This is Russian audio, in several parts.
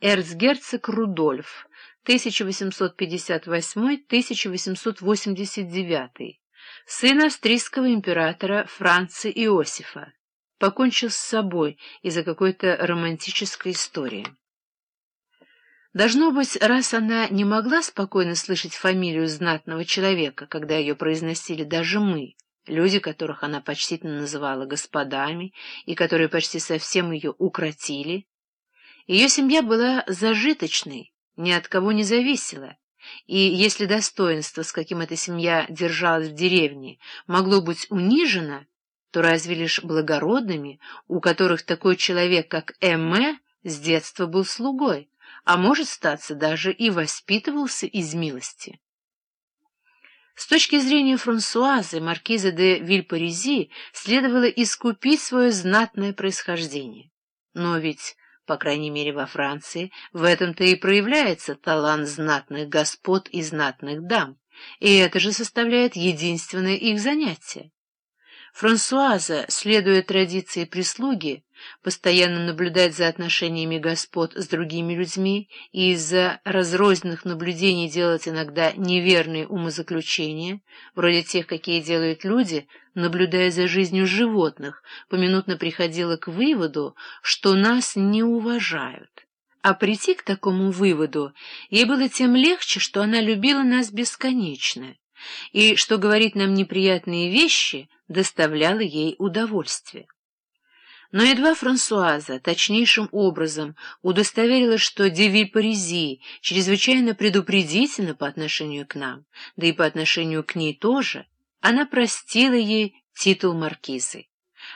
эрцгерцог Рудольф, 1858-1889, сын австрийского императора Франца Иосифа, покончил с собой из-за какой-то романтической истории. Должно быть, раз она не могла спокойно слышать фамилию знатного человека, когда ее произносили даже мы, люди, которых она почтительно называла господами и которые почти совсем ее укротили, ее семья была зажиточной, ни от кого не зависела, и если достоинство, с каким эта семья держалась в деревне, могло быть унижено, то разве лишь благородными, у которых такой человек, как Эмме, с детства был слугой, а может статься даже и воспитывался из милости. С точки зрения Франсуазы, маркиза де Вильпарези следовало искупить свое знатное происхождение. Но ведь, по крайней мере во Франции, в этом-то и проявляется талант знатных господ и знатных дам, и это же составляет единственное их занятие. Франсуаза, следуя традиции прислуги, постоянно наблюдать за отношениями господ с другими людьми и из-за разрозненных наблюдений делать иногда неверные умозаключения, вроде тех, какие делают люди, наблюдая за жизнью животных, поминутно приходила к выводу, что нас не уважают. А прийти к такому выводу ей было тем легче, что она любила нас бесконечно, и что говорить нам неприятные вещи — доставляло ей удовольствие. Но едва Франсуаза точнейшим образом удостоверилась, что Девиль Паризи чрезвычайно предупредительна по отношению к нам, да и по отношению к ней тоже, она простила ей титул маркизы.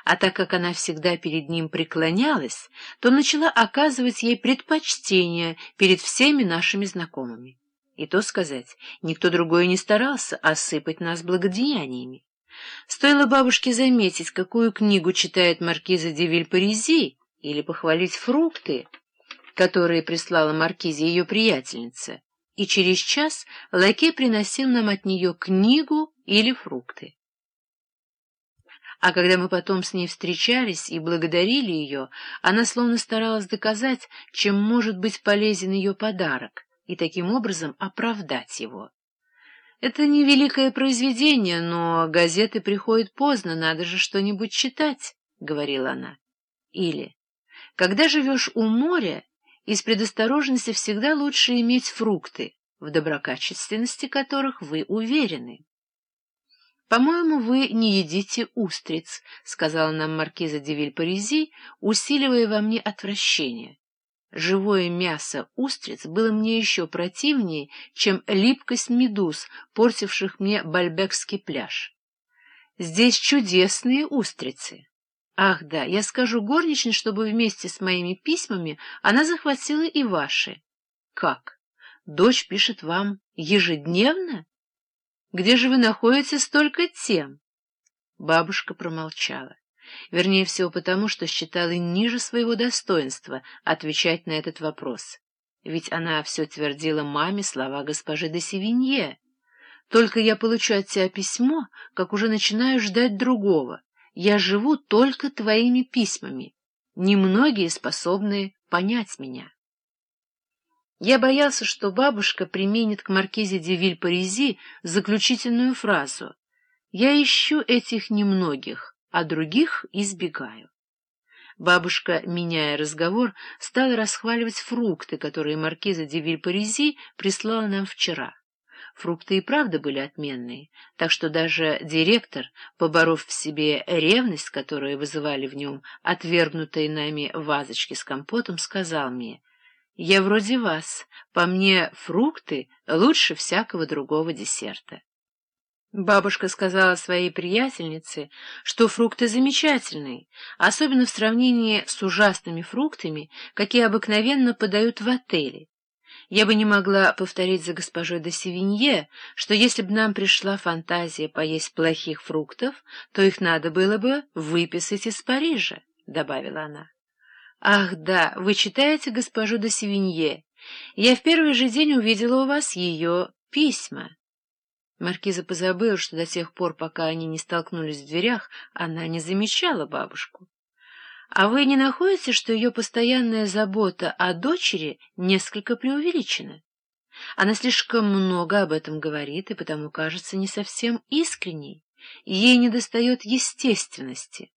А так как она всегда перед ним преклонялась, то начала оказывать ей предпочтение перед всеми нашими знакомыми. И то сказать, никто другой не старался осыпать нас благодеяниями. Стоило бабушке заметить, какую книгу читает маркиза де Вильпарези, или похвалить фрукты, которые прислала маркизе ее приятельница, и через час лакей приносил нам от нее книгу или фрукты. А когда мы потом с ней встречались и благодарили ее, она словно старалась доказать, чем может быть полезен ее подарок, и таким образом оправдать его. Это не великое произведение, но газеты приходят поздно, надо же что-нибудь читать, — говорила она. Или, когда живешь у моря, из предосторожности всегда лучше иметь фрукты, в доброкачественности которых вы уверены. «По-моему, вы не едите устриц», — сказала нам маркиза де Вильпарези, усиливая во мне отвращение. Живое мясо устриц было мне еще противнее, чем липкость медуз, портивших мне бальбекский пляж. Здесь чудесные устрицы. Ах да, я скажу горничной, чтобы вместе с моими письмами она захватила и ваши. Как? Дочь пишет вам ежедневно? Где же вы находите столько тем? Бабушка промолчала. Вернее всего потому, что считала ниже своего достоинства отвечать на этот вопрос. Ведь она все твердила маме слова госпожи де Севинье. «Только я получу от тебя письмо, как уже начинаю ждать другого. Я живу только твоими письмами. Немногие способны понять меня». Я боялся, что бабушка применит к маркизе де Виль-Паризи заключительную фразу «Я ищу этих немногих, а других избегаю. Бабушка, меняя разговор, стала расхваливать фрукты, которые маркиза де Вильпарези прислала нам вчера. Фрукты и правда были отменные, так что даже директор, поборов в себе ревность, которую вызывали в нем отвергнутые нами вазочки с компотом, сказал мне, «Я вроде вас, по мне фрукты лучше всякого другого десерта». Бабушка сказала своей приятельнице, что фрукты замечательные, особенно в сравнении с ужасными фруктами, какие обыкновенно подают в отеле. Я бы не могла повторить за госпожой де Севинье, что если бы нам пришла фантазия поесть плохих фруктов, то их надо было бы выписать из Парижа, — добавила она. — Ах, да, вы читаете госпожу де Севинье. Я в первый же день увидела у вас ее письма. Маркиза позабыла, что до тех пор, пока они не столкнулись в дверях, она не замечала бабушку. А вы не находите, что ее постоянная забота о дочери несколько преувеличена? Она слишком много об этом говорит и потому кажется не совсем искренней. Ей недостает естественности.